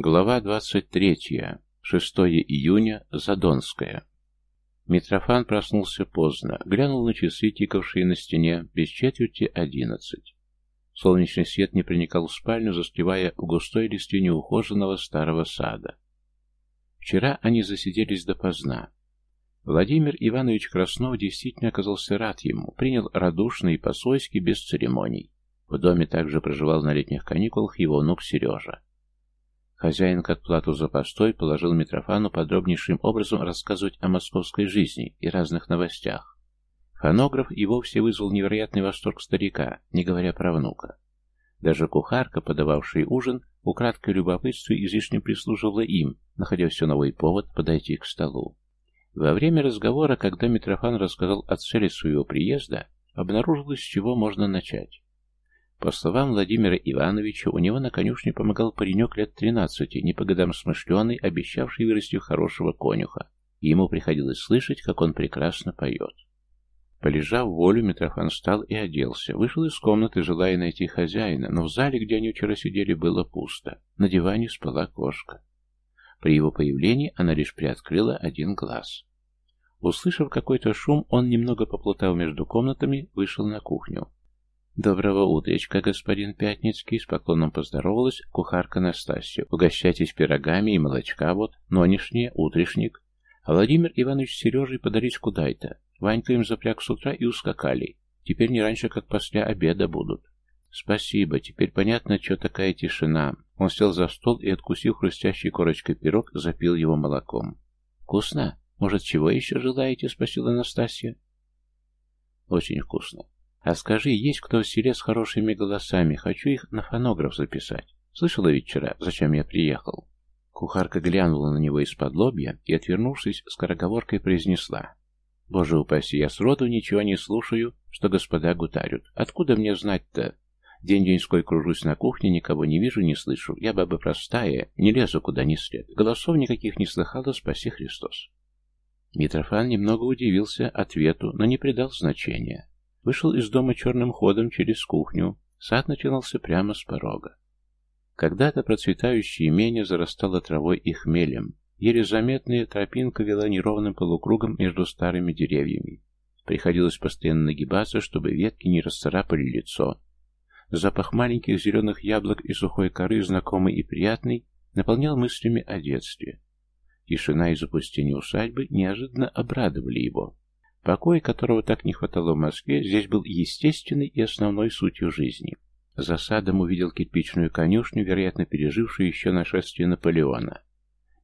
Глава 23. 6 июня. Задонская. Митрофан проснулся поздно, глянул на часы, тикавшие на стене, без четверти одиннадцать. Солнечный свет не проникал в спальню, застревая в густой листве неухоженного старого сада. Вчера они засиделись допоздна. Владимир Иванович Краснов действительно оказался рад ему, принял радушно и по-свойски, без церемоний. В доме также проживал на летних каникулах его внук Сережа. Хозяин, как плату за постой, положил Митрофану подробнейшим образом рассказывать о московской жизни и разных новостях. Фонограф и вовсе вызвал невероятный восторг старика, не говоря про внука. Даже кухарка, подававшая ужин, украдкой любопытству излишне прислуживала им, находя все новый повод подойти к столу. Во время разговора, когда Митрофан рассказал о цели своего приезда, обнаружилось, с чего можно начать. По словам Владимира Ивановича, у него на конюшне помогал паренек лет тринадцати, не по годам смышленый, обещавший вырасти в хорошего конюха. Ему приходилось слышать, как он прекрасно поет. Полежав волю, Митрофан встал и оделся. Вышел из комнаты, желая найти хозяина, но в зале, где они вчера сидели, было пусто. На диване спала кошка. При его появлении она лишь приоткрыла один глаз. Услышав какой-то шум, он, немного поплутав между комнатами, вышел на кухню. «Доброго утречка, господин Пятницкий!» С поклоном поздоровалась кухарка Настасья. «Угощайтесь пирогами и молочка вот, нонешнее, утрешник. А Владимир Иванович с Сережей подались куда-то. Ванька им запряг с утра и ускакали. Теперь не раньше, как после обеда будут». «Спасибо, теперь понятно, что такая тишина». Он сел за стол и, откусив хрустящей корочкой пирог, запил его молоком. «Вкусно? Может, чего еще желаете?» — спросила Настасья. «Очень вкусно. А скажи, есть кто в селе с хорошими голосами? Хочу их на фонограф записать. Слышала ведь вчера, зачем я приехал?» Кухарка глянула на него из-под лобья и, отвернувшись, скороговоркой произнесла. «Боже упаси, я сроду ничего не слушаю, что господа гутарют. Откуда мне знать-то? День-деньской кружусь на кухне, никого не вижу, не слышу. Я баба простая, не лезу куда ни след. Голосов никаких не слыхала, спаси Христос». Митрофан немного удивился ответу, но не придал значения. Вышел из дома черным ходом через кухню. Сад начинался прямо с порога. Когда-то процветающее имение зарастало травой и хмелем. Еле заметная тропинка вела неровным полукругом между старыми деревьями. Приходилось постоянно нагибаться, чтобы ветки не расцарапали лицо. Запах маленьких зеленых яблок и сухой коры, знакомый и приятный, наполнял мыслями о детстве. Тишина и запустение усадьбы неожиданно обрадовали его. Покой, которого так не хватало в Москве, здесь был естественной и основной сутью жизни. За садом увидел кирпичную конюшню, вероятно, пережившую еще нашествие Наполеона.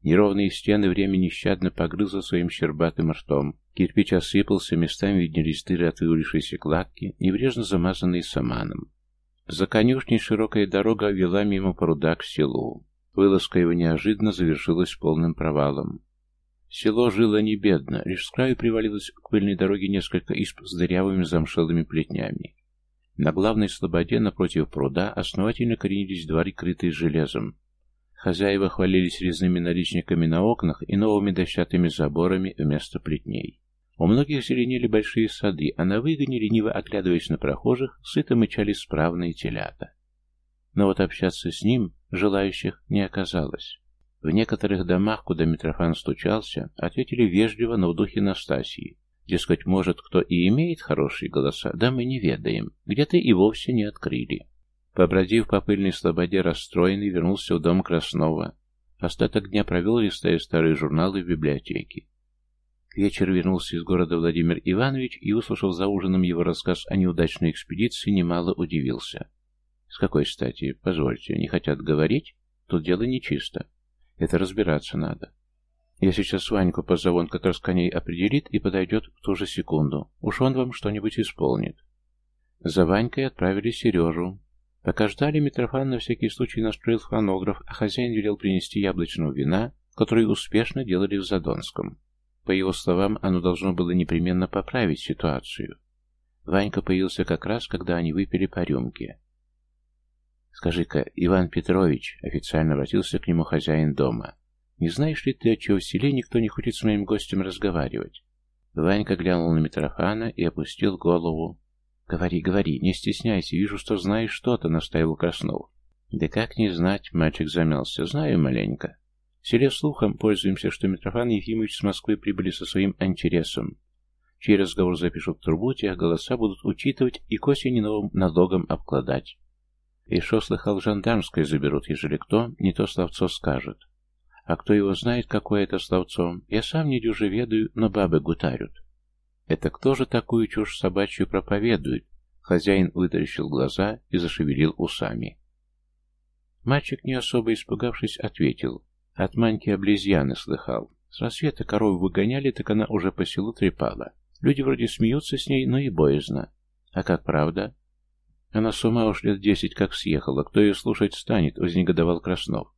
Неровные стены время нещадно погрызло своим щербатым ртом. Кирпич осыпался, местами виднелись дыры от вывалившейся кладки, небрежно замазанные саманом. За конюшней широкая дорога вела мимо пруда к селу. Вылазка его неожиданно завершилась полным провалом. Село жило не бедно, лишь с краю привалилось к пыльной дороге несколько исп с дырявыми замшелыми плетнями. На главной слободе напротив пруда основательно коренились дворы, крытые железом. Хозяева хвалились резными наличниками на окнах и новыми дощатыми заборами вместо плетней. У многих зеленели большие сады, а на выгоне, лениво оглядываясь на прохожих, сыто мычали справные телята. Но вот общаться с ним желающих не оказалось. В некоторых домах, куда Митрофан стучался, ответили вежливо, но в духе Настасии. Дескать, может, кто и имеет хорошие голоса, да мы не ведаем, где-то и вовсе не открыли. Побродив по пыльной слободе, расстроенный, вернулся в дом Краснова. Остаток дня провел, листая старые журналы в библиотеке. К вечеру вернулся из города Владимир Иванович и, услышав за ужином его рассказ о неудачной экспедиции, немало удивился. «С какой стати? Позвольте, не хотят говорить? Тут дело нечисто. Это разбираться надо. Я сейчас Ваньку позову, он как раз коней определит и подойдет в ту же секунду. Уж он вам что-нибудь исполнит. За Ванькой отправили Сережу. Пока ждали, Митрофан на всякий случай настроил фонограф, а хозяин велел принести яблочного вина, который успешно делали в Задонском. По его словам, оно должно было непременно поправить ситуацию. Ванька появился как раз, когда они выпили по рюмке. «Скажи-ка, Иван Петрович», — официально обратился к нему хозяин дома, «не знаешь ли ты, отчего в селе никто не хочет с моим гостем разговаривать?» Ванька глянул на Митрофана и опустил голову. «Говори, говори, не стесняйся, вижу, что знаешь что-то», — настаивал Краснов. Да как не знать, мальчик замялся. Знаю маленько. В селе слухом пользуемся, что Митрофан Ефимович с Москвы прибыли со своим антиресом. Чей разговор запишут в трубу, тех голоса будут учитывать и к осени новым налогом обкладать. И шо слыхал, жандармское заберут, ежели кто, не то словцо скажет. А кто его знает, какое это словцо, я сам не дюже ведаю, но бабы гутарют. Это кто же такую чушь собачью проповедует? Хозяин вытаращил глаза и зашевелил усами. Мальчик, не особо испугавшись, ответил. От маньки облизьяны слыхал. С рассвета корову выгоняли, так она уже по селу трепала. Люди вроде смеются с ней, но и боязно. А как правда? Она с ума уж лет десять как съехала. Кто ее слушать станет? Вознегодовал Краснов.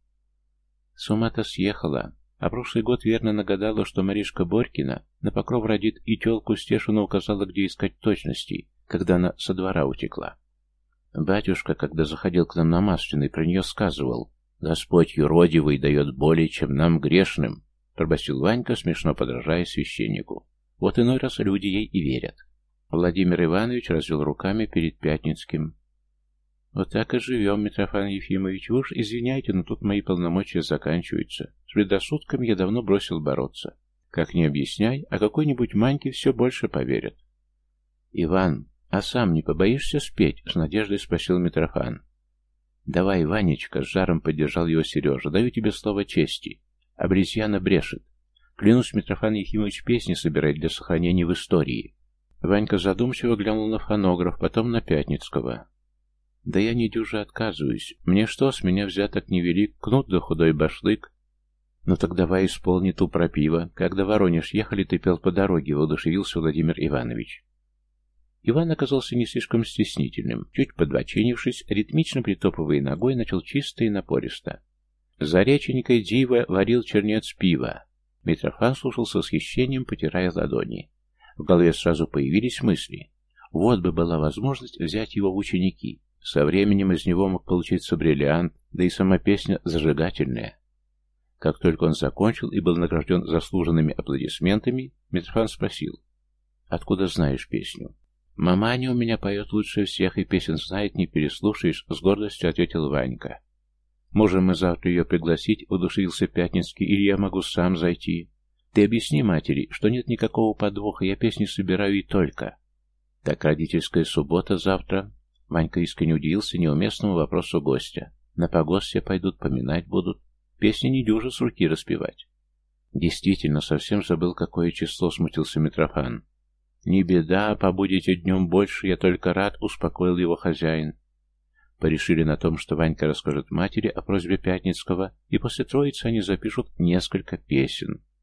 С ума-то съехала. А прошлый год верно нагадала, что Маришка Борькина на покров родит и телку Стешину указала, где искать точностей когда она со двора утекла. Батюшка, когда заходил к нам на Масляный, про нее сказывал, «Господь юродивый дает более, чем нам грешным», пробасил Ванька, смешно подражая священнику. Вот иной раз люди ей и верят. Владимир Иванович развел руками перед Пятницким. «Вот так и живем, Митрофан Ефимович. Вы уж извиняйте, но тут мои полномочия заканчиваются. С предосудками я давно бросил бороться. Как не объясняй, а какой-нибудь Маньке все больше поверят». «Иван, «А сам не побоишься спеть?» — с надеждой спросил Митрофан. «Давай, Ванечка», — с жаром поддержал его Сережа, — «даю тебе слово чести. Обрезьяна брешет. Клянусь, Митрофан Ефимович песни собирает для сохранения в истории». Ванька задумчиво глянул на фонограф, потом на Пятницкого. «Да я не дюже отказываюсь. Мне что, с меня взяток невелик, кнут да худой башлык?» «Ну так давай исполни ту пропиво. Когда Воронеж ехали, ты пел по дороге», — воодушевился Владимир Иванович. Иван оказался не слишком стеснительным. Чуть подбоченившись, ритмично притопывая ногой, начал чисто и напористо. За реченькой дива варил чернец пива. Митрофан слушал с восхищением, потирая ладони. В голове сразу появились мысли. Вот бы была возможность взять его в ученики. Со временем из него мог получиться бриллиант, да и сама песня зажигательная. Как только он закончил и был награжден заслуженными аплодисментами, Митрофан спросил, «Откуда знаешь песню?» «Маманя у меня поет лучше всех, и песен знает, не переслушаешь», — с гордостью ответил Ванька. «Можем мы завтра ее пригласить?» — удушился Пятницкий. «Или я могу сам зайти?» «Ты объясни матери, что нет никакого подвоха, я песни собираю и только». «Так родительская суббота завтра?» Ванька искренне удивился неуместному вопросу гостя. «На погост все пойдут, поминать будут. Песни не дюжа с руки распевать». «Действительно, совсем забыл, какое число», — смутился Митрофан. «Не беда, побудете днем больше, я только рад», — успокоил его хозяин. Порешили на том, что Ванька расскажет матери о просьбе Пятницкого, и после троицы они запишут несколько песен.